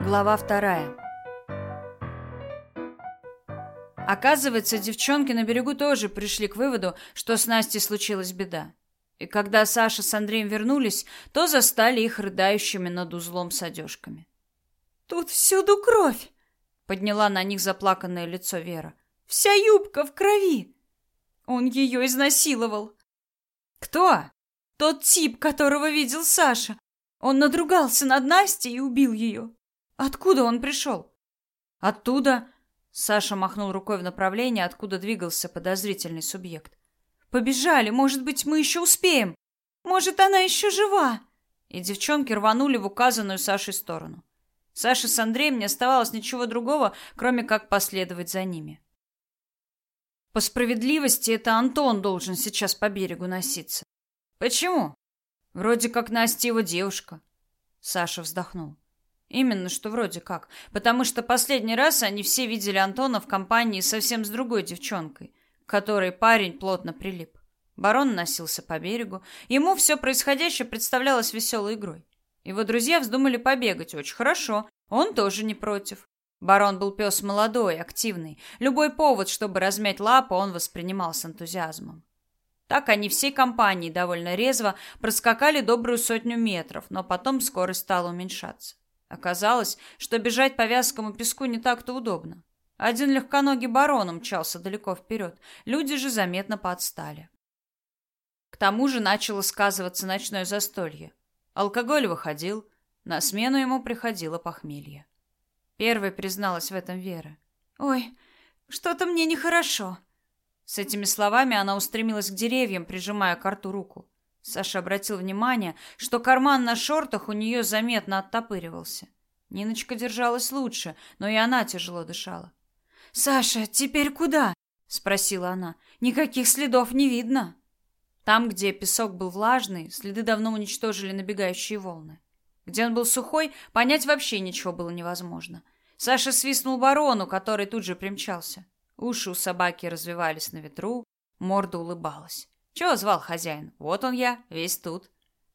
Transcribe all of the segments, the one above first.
Глава вторая. Оказывается, девчонки на берегу тоже пришли к выводу, что с Настей случилась беда. И когда Саша с Андреем вернулись, то застали их рыдающими над узлом с одежками. «Тут всюду кровь!» — подняла на них заплаканное лицо Вера. «Вся юбка в крови!» Он ее изнасиловал. «Кто?» «Тот тип, которого видел Саша. Он надругался над Настей и убил ее. Откуда он пришел? Оттуда. Саша махнул рукой в направлении, откуда двигался подозрительный субъект. Побежали, может быть, мы еще успеем. Может, она еще жива. И девчонки рванули в указанную Сашей сторону. Саше с Андреем не оставалось ничего другого, кроме как последовать за ними. По справедливости, это Антон должен сейчас по берегу носиться. Почему? Вроде как Настя его девушка. Саша вздохнул. Именно что вроде как, потому что последний раз они все видели Антона в компании совсем с другой девчонкой, к которой парень плотно прилип. Барон носился по берегу, ему все происходящее представлялось веселой игрой. Его друзья вздумали побегать очень хорошо, он тоже не против. Барон был пес молодой, активный. Любой повод, чтобы размять лапу, он воспринимал с энтузиазмом. Так они всей компанией довольно резво проскакали добрую сотню метров, но потом скорость стала уменьшаться. Оказалось, что бежать по вязкому песку не так-то удобно. Один легконогий барон умчался далеко вперед, люди же заметно поотстали. К тому же начало сказываться ночное застолье. Алкоголь выходил, на смену ему приходило похмелье. Первой призналась в этом Вера. «Ой, что-то мне нехорошо». С этими словами она устремилась к деревьям, прижимая к рту руку. Саша обратил внимание, что карман на шортах у нее заметно оттопыривался. Ниночка держалась лучше, но и она тяжело дышала. «Саша, теперь куда?» — спросила она. «Никаких следов не видно». Там, где песок был влажный, следы давно уничтожили набегающие волны. Где он был сухой, понять вообще ничего было невозможно. Саша свистнул барону, который тут же примчался. Уши у собаки развивались на ветру, морда улыбалась. Чего звал хозяин? Вот он я, весь тут.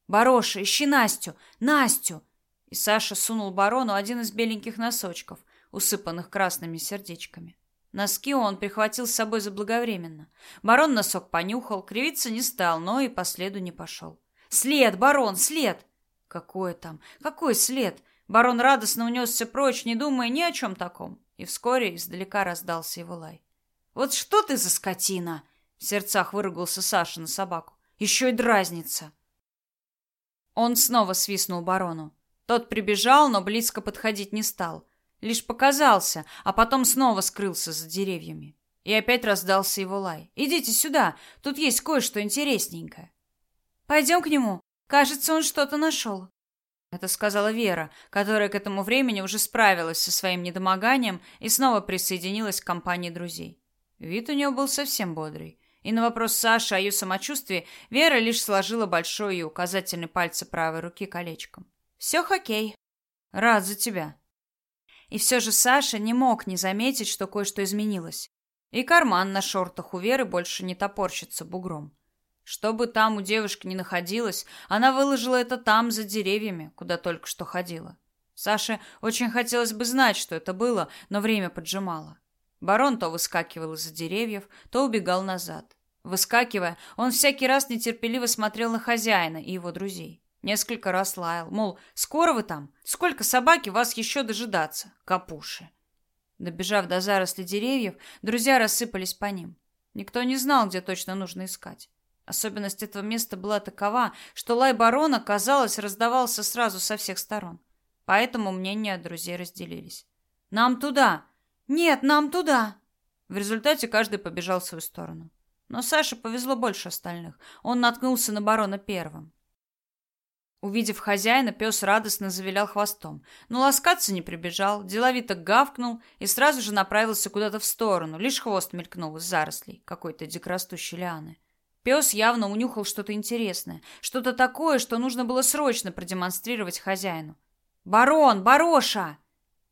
Бароша, ищи Настю! Настю! И Саша сунул барону один из беленьких носочков, усыпанных красными сердечками. Носки он прихватил с собой заблаговременно. Барон носок понюхал, кривиться не стал, но и по следу не пошел. «След, барон, след!» «Какой там? Какой след?» Барон радостно унесся прочь, не думая ни о чем таком. И вскоре издалека раздался его лай. «Вот что ты за скотина!» В сердцах выругался Саша на собаку. Еще и дразнится. Он снова свистнул барону. Тот прибежал, но близко подходить не стал. Лишь показался, а потом снова скрылся за деревьями. И опять раздался его лай. «Идите сюда, тут есть кое-что интересненькое». «Пойдем к нему. Кажется, он что-то нашел». Это сказала Вера, которая к этому времени уже справилась со своим недомоганием и снова присоединилась к компании друзей. Вид у нее был совсем бодрый. И на вопрос Саши о ее самочувствии Вера лишь сложила большой и указательный пальцы правой руки колечком. «Все хоккей. Рад за тебя». И все же Саша не мог не заметить, что кое-что изменилось. И карман на шортах у Веры больше не топорщится бугром. Что бы там у девушки ни находилось, она выложила это там, за деревьями, куда только что ходила. Саше очень хотелось бы знать, что это было, но время поджимало. Барон то выскакивал из-за деревьев, то убегал назад. Выскакивая, он всякий раз нетерпеливо смотрел на хозяина и его друзей. Несколько раз лаял, мол, скоро вы там? Сколько собаки вас еще дожидаться, капуши? Добежав до заросли деревьев, друзья рассыпались по ним. Никто не знал, где точно нужно искать. Особенность этого места была такова, что лай барона, казалось, раздавался сразу со всех сторон. Поэтому мнения друзей разделились. «Нам туда!» «Нет, нам туда!» В результате каждый побежал в свою сторону. Но Саше повезло больше остальных. Он наткнулся на барона первым. Увидев хозяина, пес радостно завилял хвостом, но ласкаться не прибежал, деловито гавкнул и сразу же направился куда-то в сторону, лишь хвост мелькнул из зарослей какой-то дикорастущей лианы. Пес явно унюхал что-то интересное, что-то такое, что нужно было срочно продемонстрировать хозяину. «Барон! Бароша!»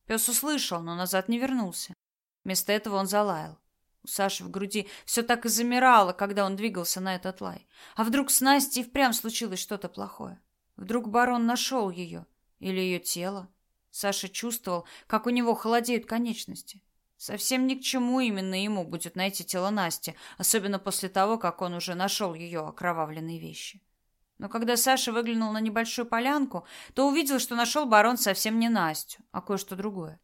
Пес услышал, но назад не вернулся. Вместо этого он залаял. У Саши в груди все так и замирало, когда он двигался на этот лай. А вдруг с Настей впрямь случилось что-то плохое? Вдруг барон нашел ее? Или ее тело? Саша чувствовал, как у него холодеют конечности. Совсем ни к чему именно ему будет найти тело Насти, особенно после того, как он уже нашел ее окровавленные вещи. Но когда Саша выглянул на небольшую полянку, то увидел, что нашел барон совсем не Настю, а кое-что другое.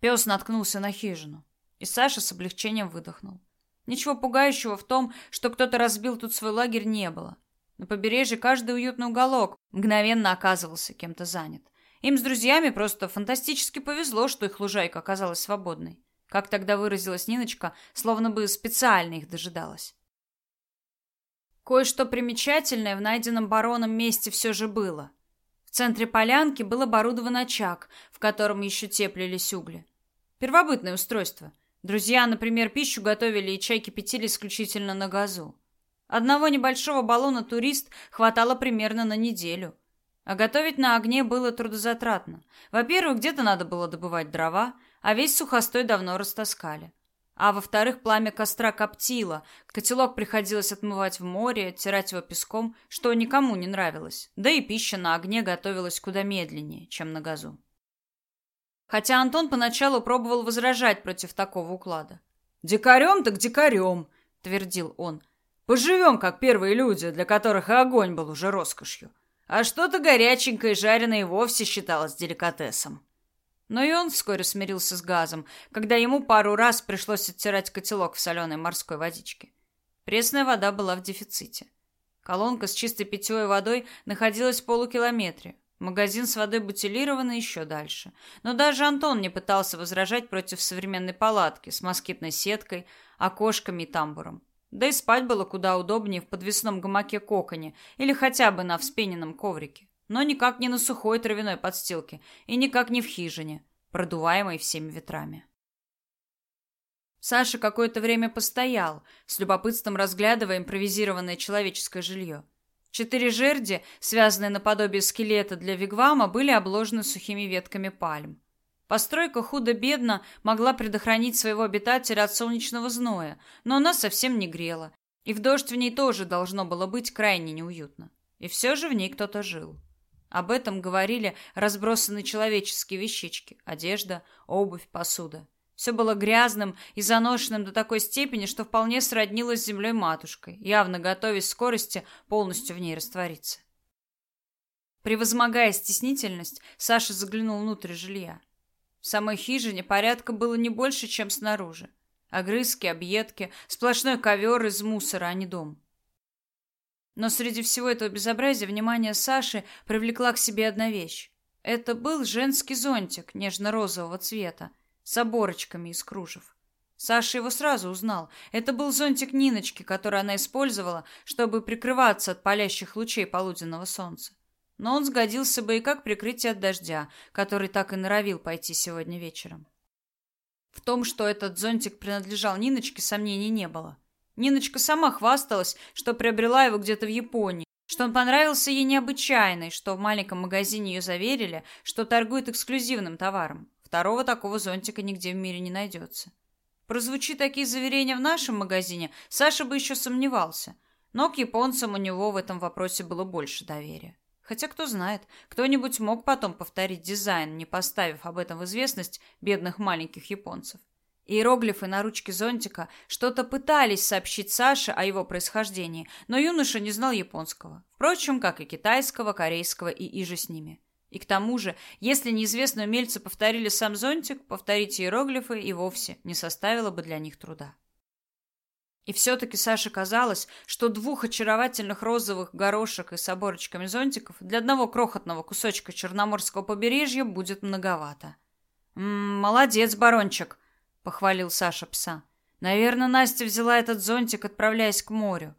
Пес наткнулся на хижину, и Саша с облегчением выдохнул. Ничего пугающего в том, что кто-то разбил тут свой лагерь, не было. На побережье каждый уютный уголок мгновенно оказывался кем-то занят. Им с друзьями просто фантастически повезло, что их лужайка оказалась свободной. Как тогда выразилась Ниночка, словно бы специально их дожидалась. Кое-что примечательное в найденном бароном месте все же было. В центре полянки был оборудован очаг, в котором еще теплились угли. Первобытное устройство. Друзья, например, пищу готовили и чай кипятили исключительно на газу. Одного небольшого баллона турист хватало примерно на неделю – а готовить на огне было трудозатратно. Во-первых, где-то надо было добывать дрова, а весь сухостой давно растаскали. А во-вторых, пламя костра коптило, котелок приходилось отмывать в море, оттирать его песком, что никому не нравилось. Да и пища на огне готовилась куда медленнее, чем на газу. Хотя Антон поначалу пробовал возражать против такого уклада. «Дикарем так дикарем», — твердил он. «Поживем, как первые люди, для которых и огонь был уже роскошью а что-то горяченькое и жареное вовсе считалось деликатесом. Но и он вскоре смирился с газом, когда ему пару раз пришлось оттирать котелок в соленой морской водичке. Пресная вода была в дефиците. Колонка с чистой питьевой водой находилась в полукилометре. Магазин с водой бутилированный еще дальше. Но даже Антон не пытался возражать против современной палатки с москитной сеткой, окошками и тамбуром. Да и спать было куда удобнее в подвесном гамаке-коконе или хотя бы на вспененном коврике. Но никак не на сухой травяной подстилке и никак не в хижине, продуваемой всеми ветрами. Саша какое-то время постоял, с любопытством разглядывая импровизированное человеческое жилье. Четыре жерди, связанные наподобие скелета для вигвама, были обложены сухими ветками пальм. Постройка худо-бедно могла предохранить своего обитателя от солнечного зноя, но она совсем не грела, и в дождь в ней тоже должно было быть крайне неуютно. И все же в ней кто-то жил. Об этом говорили разбросанные человеческие вещички: одежда, обувь, посуда. Все было грязным и заношенным до такой степени, что вполне сроднилось с землей матушкой, явно готовясь скорости полностью в ней раствориться. Превозмогая стеснительность, Саша заглянул внутрь жилья. В самой хижине порядка было не больше, чем снаружи. Огрызки, объедки, сплошной ковер из мусора, а не дом. Но среди всего этого безобразия внимание Саши привлекла к себе одна вещь. Это был женский зонтик нежно-розового цвета с оборочками из кружев. Саша его сразу узнал. Это был зонтик Ниночки, который она использовала, чтобы прикрываться от палящих лучей полуденного солнца но он сгодился бы и как прикрытие от дождя, который так и норовил пойти сегодня вечером. В том, что этот зонтик принадлежал Ниночке, сомнений не было. Ниночка сама хвасталась, что приобрела его где-то в Японии, что он понравился ей необычайно, и что в маленьком магазине ее заверили, что торгует эксклюзивным товаром. Второго такого зонтика нигде в мире не найдется. Прозвучи такие заверения в нашем магазине, Саша бы еще сомневался, но к японцам у него в этом вопросе было больше доверия. Хотя кто знает, кто-нибудь мог потом повторить дизайн, не поставив об этом в известность бедных маленьких японцев. Иероглифы на ручке зонтика что-то пытались сообщить Саше о его происхождении, но юноша не знал японского. Впрочем, как и китайского, корейского и иже с ними. И к тому же, если неизвестные умельцы повторили сам зонтик, повторить иероглифы и вовсе не составило бы для них труда. И все-таки Саше казалось, что двух очаровательных розовых горошек и с оборочками зонтиков для одного крохотного кусочка черноморского побережья будет многовато. «М -м, «Молодец, барончик!» — похвалил Саша пса. «Наверное, Настя взяла этот зонтик, отправляясь к морю».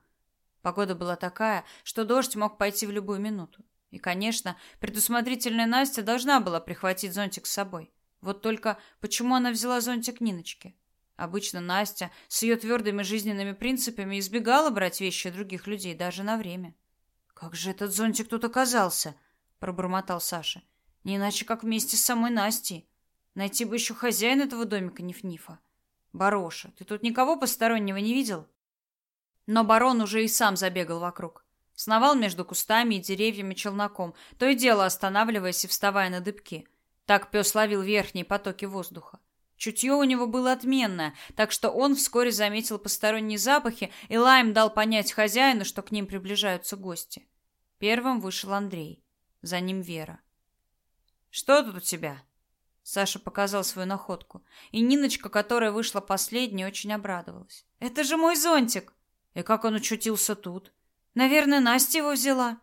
Погода была такая, что дождь мог пойти в любую минуту. И, конечно, предусмотрительная Настя должна была прихватить зонтик с собой. Вот только почему она взяла зонтик Ниночки? Обычно Настя с ее твердыми жизненными принципами избегала брать вещи других людей даже на время. «Как же этот зонтик тут оказался?» – пробормотал Саша. «Не иначе, как вместе с самой Настей. Найти бы еще хозяина этого домика Ниф-Нифа. Бароша, ты тут никого постороннего не видел?» Но барон уже и сам забегал вокруг. Сновал между кустами и деревьями челноком, то и дело останавливаясь и вставая на дыбки. Так пес ловил верхние потоки воздуха. Чутье у него было отменное, так что он вскоре заметил посторонние запахи, и Лайм дал понять хозяину, что к ним приближаются гости. Первым вышел Андрей, за ним Вера. «Что тут у тебя?» Саша показал свою находку, и Ниночка, которая вышла последней, очень обрадовалась. «Это же мой зонтик!» «И как он очутился тут?» «Наверное, Настя его взяла».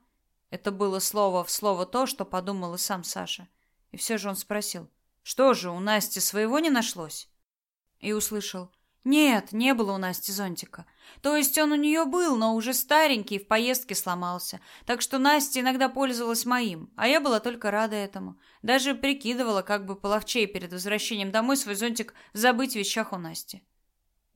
Это было слово в слово то, что подумал и сам Саша. И все же он спросил. Что же, у Насти своего не нашлось? И услышал: "Нет, не было у Насти зонтика. То есть он у нее был, но уже старенький, в поездке сломался. Так что Настя иногда пользовалась моим, а я была только рада этому. Даже прикидывала, как бы половчей перед возвращением домой свой зонтик забыть в вещах у Насти.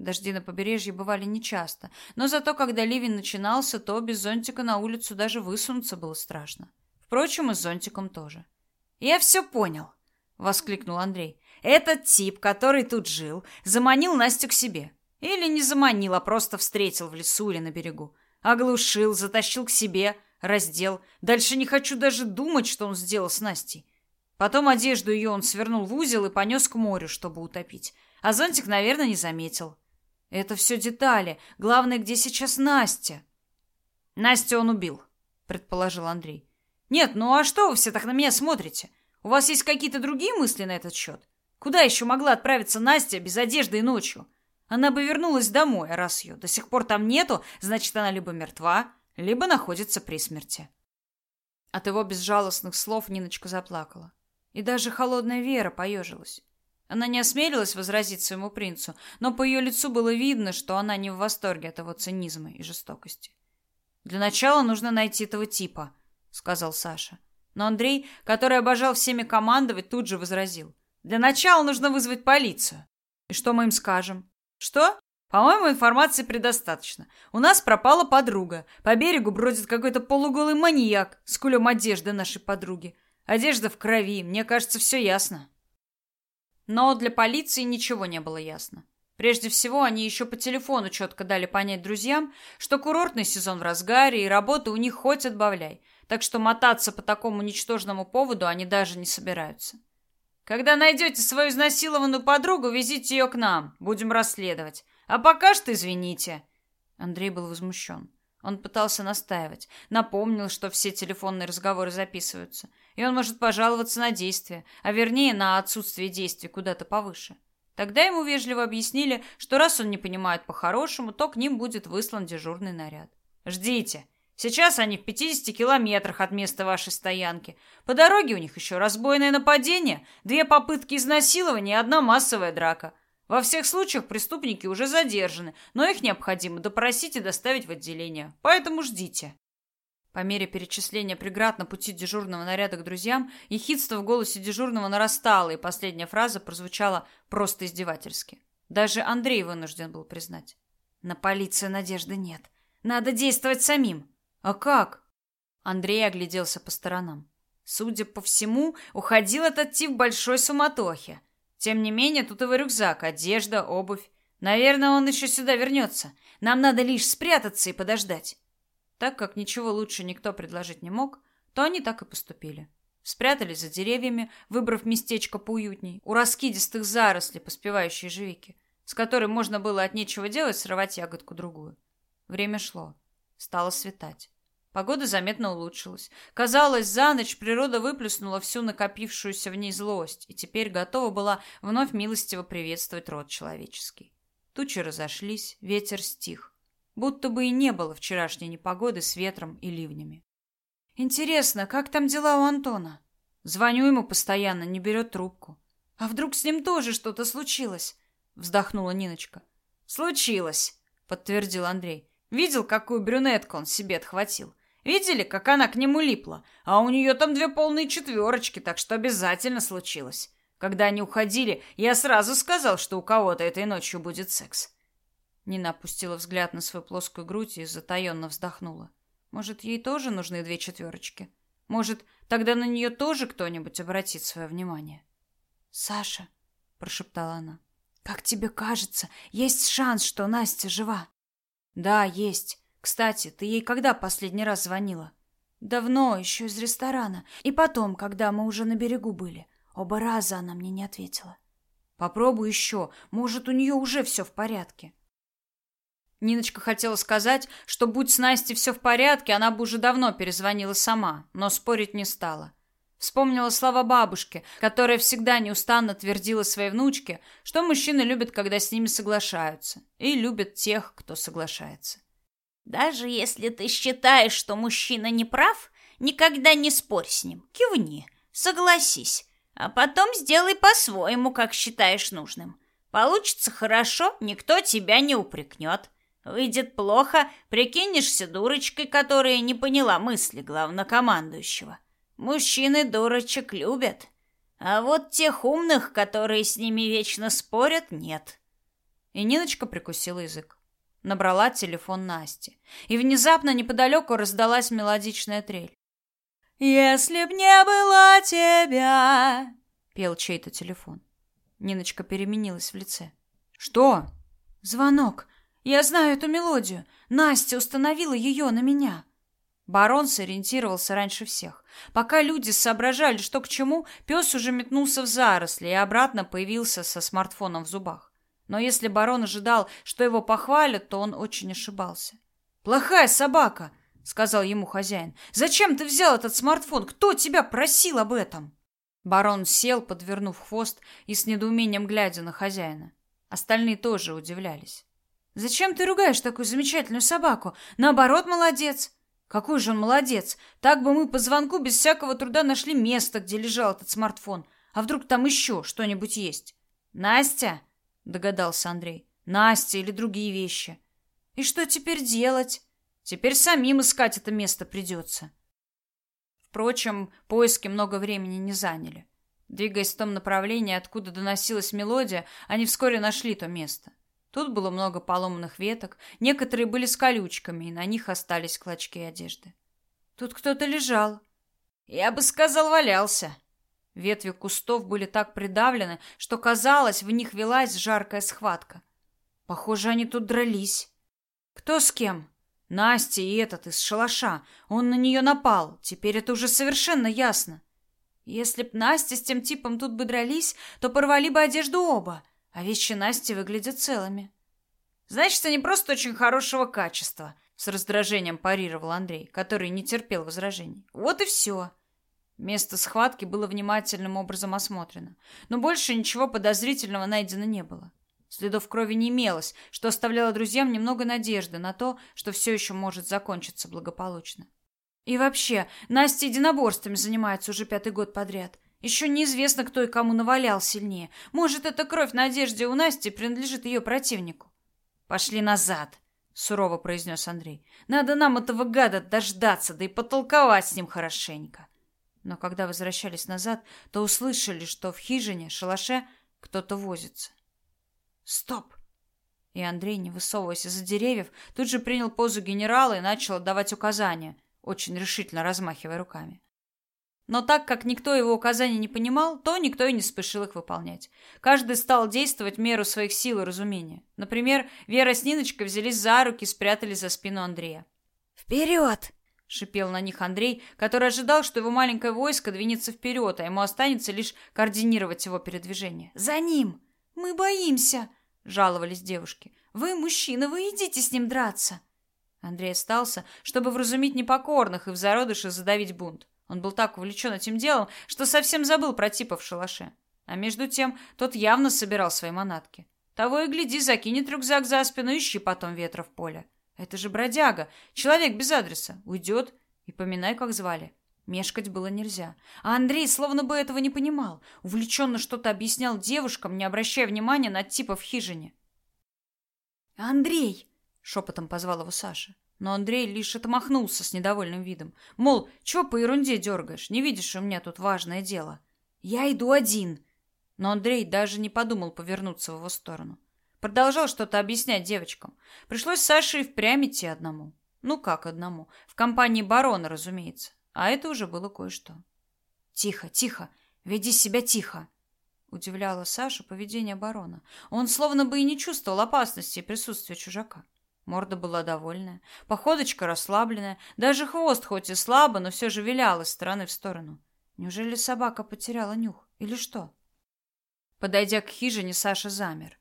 Дожди на побережье бывали нечасто, но зато когда ливень начинался, то без зонтика на улицу даже высунуться было страшно. Впрочем, и с зонтиком тоже. Я все понял, воскликнул Андрей. Этот тип, который тут жил, заманил Настю к себе. Или не заманил, а просто встретил в лесу или на берегу. Оглушил, затащил к себе, раздел. Дальше не хочу даже думать, что он сделал с Настей. Потом одежду ее он свернул в узел и понес к морю, чтобы утопить. А зонтик, наверное, не заметил. Это все детали. Главное, где сейчас Настя? Настю он убил, предположил Андрей. Нет, ну а что вы все так на меня смотрите? У вас есть какие-то другие мысли на этот счет? Куда еще могла отправиться Настя без одежды и ночью? Она бы вернулась домой, а раз ее до сих пор там нету, значит, она либо мертва, либо находится при смерти. От его безжалостных слов Ниночка заплакала. И даже холодная Вера поежилась. Она не осмелилась возразить своему принцу, но по ее лицу было видно, что она не в восторге от его цинизма и жестокости. «Для начала нужно найти этого типа», — сказал Саша. Но Андрей, который обожал всеми командовать, тут же возразил. Для начала нужно вызвать полицию. И что мы им скажем? Что? По-моему, информации предостаточно. У нас пропала подруга. По берегу бродит какой-то полуголый маньяк с кулем одежды нашей подруги. Одежда в крови. Мне кажется, все ясно. Но для полиции ничего не было ясно. Прежде всего, они еще по телефону четко дали понять друзьям, что курортный сезон в разгаре и работы у них хоть отбавляй так что мотаться по такому ничтожному поводу они даже не собираются. Когда найдете свою изнасилованную подругу, везите ее к нам, будем расследовать. А пока что извините. Андрей был возмущен. Он пытался настаивать, напомнил, что все телефонные разговоры записываются, и он может пожаловаться на действия, а вернее на отсутствие действий куда-то повыше. Тогда ему вежливо объяснили, что раз он не понимает по-хорошему, то к ним будет выслан дежурный наряд. Ждите, Сейчас они в 50 километрах от места вашей стоянки. По дороге у них еще разбойное нападение, две попытки изнасилования и одна массовая драка. Во всех случаях преступники уже задержаны, но их необходимо допросить и доставить в отделение. Поэтому ждите. По мере перечисления преград на пути дежурного наряда к друзьям, ехидство в голосе дежурного нарастало, и последняя фраза прозвучала просто издевательски. Даже Андрей вынужден был признать. На полицию надежды нет. Надо действовать самим. А как? Андрей огляделся по сторонам. Судя по всему, уходил этот тип большой суматохе. Тем не менее, тут его рюкзак, одежда, обувь. Наверное, он еще сюда вернется. Нам надо лишь спрятаться и подождать. Так как ничего лучше никто предложить не мог, то они так и поступили. Спрятались за деревьями, выбрав местечко поуютней, у раскидистых зарослей поспевающей живики, с которой можно было от нечего делать срывать ягодку другую. Время шло. Стало светать. Погода заметно улучшилась. Казалось, за ночь природа выплеснула всю накопившуюся в ней злость и теперь готова была вновь милостиво приветствовать род человеческий. Тучи разошлись, ветер стих. Будто бы и не было вчерашней непогоды с ветром и ливнями. Интересно, как там дела у Антона? Звоню ему постоянно, не берет трубку. А вдруг с ним тоже что-то случилось? Вздохнула Ниночка. Случилось, подтвердил Андрей. Видел, какую брюнетку он себе отхватил? Видели, как она к нему липла? А у нее там две полные четверочки, так что обязательно случилось. Когда они уходили, я сразу сказал, что у кого-то этой ночью будет секс. Нина опустила взгляд на свою плоскую грудь и затаенно вздохнула. Может, ей тоже нужны две четверочки? Может, тогда на нее тоже кто-нибудь обратит свое внимание? «Саша», — прошептала она, — «как тебе кажется, есть шанс, что Настя жива?» Да, есть. Кстати, ты ей когда последний раз звонила? Давно, еще из ресторана. И потом, когда мы уже на берегу были. Оба раза она мне не ответила. Попробуй еще, может, у нее уже все в порядке. Ниночка хотела сказать, что будь с Настей все в порядке, она бы уже давно перезвонила сама, но спорить не стала. Вспомнила слова бабушки, которая всегда неустанно твердила своей внучке, что мужчины любят, когда с ними соглашаются, и любят тех, кто соглашается. Даже если ты считаешь, что мужчина не прав, никогда не спорь с ним. Кивни, согласись, а потом сделай по-своему, как считаешь нужным. Получится хорошо, никто тебя не упрекнет. Выйдет плохо, прикинешься дурочкой, которая не поняла мысли главнокомандующего. Мужчины дурочек любят, а вот тех умных, которые с ними вечно спорят, нет. И Ниночка прикусила язык. Набрала телефон Насти, и внезапно неподалеку раздалась мелодичная трель. «Если б не было тебя...» — пел чей-то телефон. Ниночка переменилась в лице. «Что?» «Звонок. Я знаю эту мелодию. Настя установила ее на меня». Барон сориентировался раньше всех. Пока люди соображали, что к чему, пес уже метнулся в заросли и обратно появился со смартфоном в зубах. Но если барон ожидал, что его похвалят, то он очень ошибался. «Плохая собака!» — сказал ему хозяин. «Зачем ты взял этот смартфон? Кто тебя просил об этом?» Барон сел, подвернув хвост и с недоумением глядя на хозяина. Остальные тоже удивлялись. «Зачем ты ругаешь такую замечательную собаку? Наоборот, молодец!» Какой же он молодец! Так бы мы по звонку без всякого труда нашли место, где лежал этот смартфон. А вдруг там еще что-нибудь есть? Настя, догадался Андрей. Настя или другие вещи. И что теперь делать? Теперь самим искать это место придется. Впрочем, поиски много времени не заняли. Двигаясь в том направлении, откуда доносилась мелодия, они вскоре нашли то место. Тут было много поломанных веток, некоторые были с колючками, и на них остались клочки одежды. Тут кто-то лежал. Я бы сказал, валялся. Ветви кустов были так придавлены, что казалось, в них велась жаркая схватка. Похоже, они тут дрались. Кто с кем? Настя и этот из шалаша. Он на нее напал. Теперь это уже совершенно ясно. Если б Настя с тем типом тут бы дрались, то порвали бы одежду оба. А вещи Насти выглядят целыми. Значит, они просто очень хорошего качества, с раздражением парировал Андрей, который не терпел возражений. Вот и все. Место схватки было внимательным образом осмотрено, но больше ничего подозрительного найдено не было. Следов крови не имелось, что оставляло друзьям немного надежды на то, что все еще может закончиться благополучно. И вообще, Настя единоборствами занимается уже пятый год подряд. Еще неизвестно, кто и кому навалял сильнее. Может, эта кровь на одежде у Насти принадлежит ее противнику. Пошли назад, сурово произнес Андрей. Надо нам этого гада дождаться, да и потолковать с ним хорошенько. Но когда возвращались назад, то услышали, что в хижине, шалаше, кто-то возится. Стоп! И Андрей, не высовываясь из-за деревьев, тут же принял позу генерала и начал отдавать указания, очень решительно размахивая руками. Но так как никто его указаний не понимал, то никто и не спешил их выполнять. Каждый стал действовать меру своих сил и разумения. Например, Вера с Ниночкой взялись за руки и спрятались за спину Андрея. «Вперед!» — шипел на них Андрей, который ожидал, что его маленькое войско двинется вперед, а ему останется лишь координировать его передвижение. «За ним! Мы боимся!» — жаловались девушки. «Вы, мужчина, вы идите с ним драться!» Андрей остался, чтобы вразумить непокорных и в зародыше задавить бунт. Он был так увлечен этим делом, что совсем забыл про типа в шалаше. А между тем, тот явно собирал свои манатки. Того и гляди, закинет рюкзак за спину, ищи потом ветра в поле. Это же бродяга, человек без адреса. Уйдет, и поминай, как звали. Мешкать было нельзя. А Андрей словно бы этого не понимал. Увлеченно что-то объяснял девушкам, не обращая внимания на типа в хижине. «Андрей!» — шепотом позвал его Саша. Но Андрей лишь отмахнулся с недовольным видом. Мол, чего по ерунде дергаешь? Не видишь, у меня тут важное дело. Я иду один. Но Андрей даже не подумал повернуться в его сторону. Продолжал что-то объяснять девочкам. Пришлось Саше и впрямь идти одному. Ну как одному? В компании барона, разумеется. А это уже было кое-что. Тихо, тихо. Веди себя тихо. Удивляло Сашу поведение барона. Он словно бы и не чувствовал опасности и присутствия чужака. Морда была довольная, походочка расслабленная, даже хвост хоть и слабо, но все же вилял из стороны в сторону. Неужели собака потеряла нюх Или что? Подойдя к хижине, Саша замер.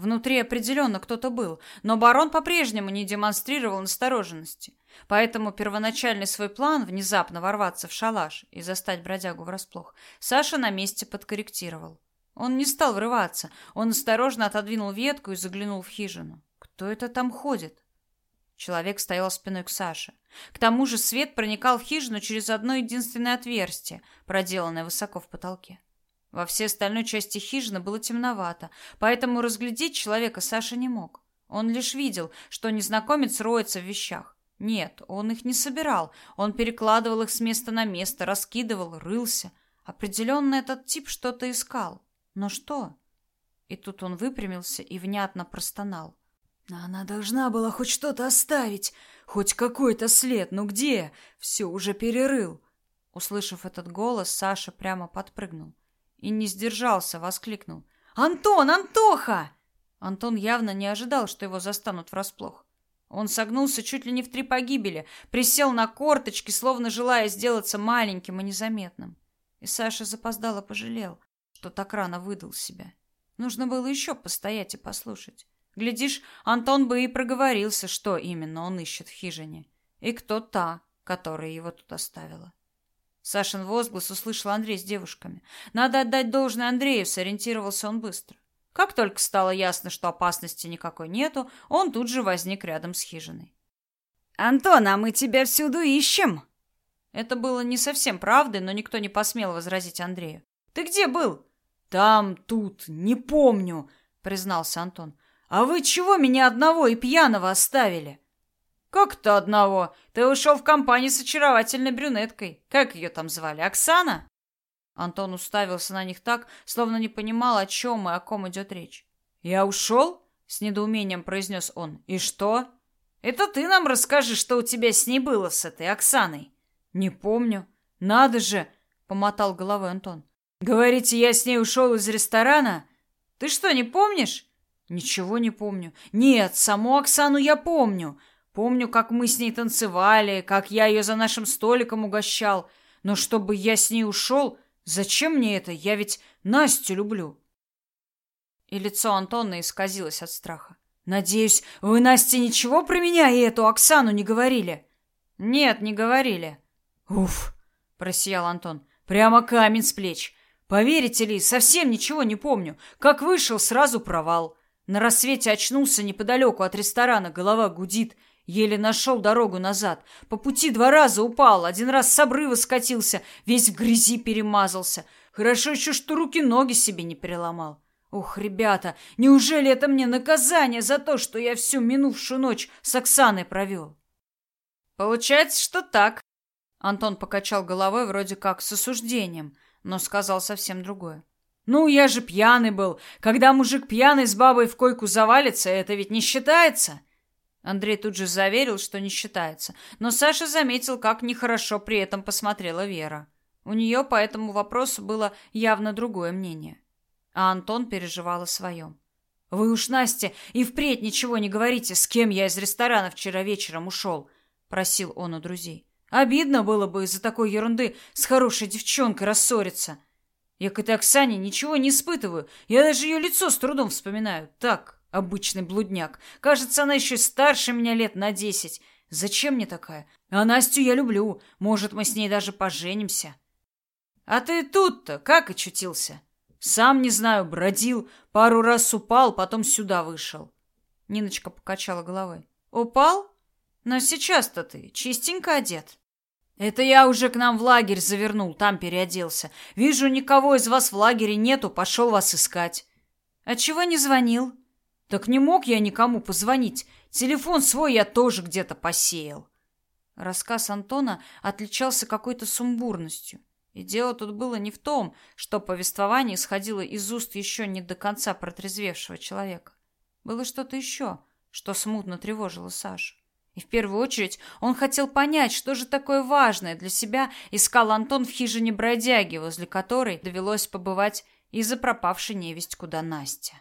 Внутри определенно кто-то был, но барон по-прежнему не демонстрировал настороженности. Поэтому первоначальный свой план внезапно ворваться в шалаш и застать бродягу врасплох Саша на месте подкорректировал. Он не стал врываться, он осторожно отодвинул ветку и заглянул в хижину. Кто это там ходит? Человек стоял спиной к Саше. К тому же свет проникал в хижину через одно единственное отверстие, проделанное высоко в потолке. Во всей остальной части хижины было темновато, поэтому разглядеть человека Саша не мог. Он лишь видел, что незнакомец роется в вещах. Нет, он их не собирал. Он перекладывал их с места на место, раскидывал, рылся. Определенно этот тип что-то искал. Но что? И тут он выпрямился и внятно простонал. Она должна была хоть что-то оставить, хоть какой-то след. Ну где? Все уже перерыл. Услышав этот голос, Саша прямо подпрыгнул и не сдержался, воскликнул: "Антон, Антоха!" Антон явно не ожидал, что его застанут врасплох. Он согнулся чуть ли не в три погибели, присел на корточки, словно желая сделаться маленьким и незаметным. И Саша запоздало пожалел, что так рано выдал себя. Нужно было еще постоять и послушать. Глядишь, Антон бы и проговорился, что именно он ищет в хижине. И кто та, которая его тут оставила. Сашин возглас услышал Андрей с девушками. Надо отдать должное Андрею, сориентировался он быстро. Как только стало ясно, что опасности никакой нету, он тут же возник рядом с хижиной. «Антон, а мы тебя всюду ищем!» Это было не совсем правдой, но никто не посмел возразить Андрею. «Ты где был?» «Там, тут, не помню», — признался Антон. А вы чего меня одного и пьяного оставили? Как-то одного. Ты ушел в компанию с очаровательной брюнеткой. Как ее там звали? Оксана? Антон уставился на них так, словно не понимал, о чем и о ком идет речь. Я ушел? С недоумением произнес он. И что? Это ты нам расскажи, что у тебя с ней было с этой Оксаной. Не помню. Надо же, помотал головой Антон. Говорите, я с ней ушел из ресторана? Ты что, не помнишь? Ничего не помню. Нет, саму Оксану я помню. Помню, как мы с ней танцевали, как я ее за нашим столиком угощал. Но чтобы я с ней ушел, зачем мне это? Я ведь Настю люблю. И лицо Антона исказилось от страха. Надеюсь, вы Насте ничего про меня и эту Оксану не говорили? Нет, не говорили. Уф, просиял Антон. Прямо камень с плеч. Поверите ли, совсем ничего не помню. Как вышел, сразу провал. На рассвете очнулся неподалеку от ресторана, голова гудит. Еле нашел дорогу назад. По пути два раза упал, один раз с обрыва скатился, весь в грязи перемазался. Хорошо еще, что руки-ноги себе не переломал. Ух, ребята, неужели это мне наказание за то, что я всю минувшую ночь с Оксаной провел? Получается, что так. Антон покачал головой вроде как с осуждением, но сказал совсем другое. Ну, я же пьяный был. Когда мужик пьяный с бабой в койку завалится, это ведь не считается. Андрей тут же заверил, что не считается, но Саша заметил, как нехорошо при этом посмотрела Вера. У нее по этому вопросу было явно другое мнение. А Антон переживал о своем. «Вы уж, Настя, и впредь ничего не говорите, с кем я из ресторана вчера вечером ушел», — просил он у друзей. «Обидно было бы из-за такой ерунды с хорошей девчонкой рассориться». Я к этой Оксане ничего не испытываю. Я даже ее лицо с трудом вспоминаю. Так, обычный блудняк. Кажется, она еще старше меня лет на десять. Зачем мне такая? А Настю я люблю. Может, мы с ней даже поженимся. А ты тут-то как очутился? Сам не знаю, бродил, пару раз упал, потом сюда вышел. Ниночка покачала головой. Упал? Но сейчас-то ты чистенько одет. Это я уже к нам в лагерь завернул, там переоделся. Вижу, никого из вас в лагере нету, пошел вас искать. А чего не звонил? Так не мог я никому позвонить. Телефон свой я тоже где-то посеял. Рассказ Антона отличался какой-то сумбурностью. И дело тут было не в том, что повествование исходило из уст еще не до конца протрезвевшего человека. Было что-то еще, что смутно тревожило Сашу. И в первую очередь он хотел понять, что же такое важное для себя искал Антон в хижине бродяги, возле которой довелось побывать из-за пропавшей невесть куда Настя.